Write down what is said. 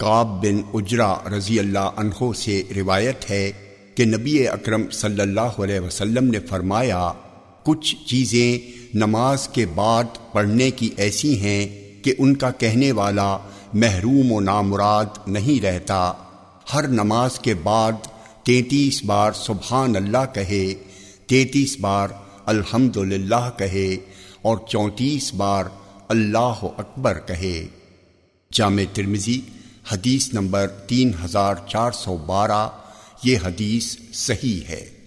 کاب بن اجرا رضی اللہ عنہ سے روایت ہے کہ نبی اکرم صلی اللہ علیہ وسلم نے فرمایا، کچھ چیزیں نماز کے بعد پڑھنے کی ایسی ہیں کہ ان کا کہنے والا محروم و نامراد نہیں رہتا۔ ہر نماز کے بعد تینتیس بار سبحان اللہ کہے، تینتیس بار الحمد کہے اور چونتیس بار اللہ اکبر کہے۔ جامع ترمزی حدیث نمبر تین ہزار چار سو بارہ یہ حدیث صحیح ہے۔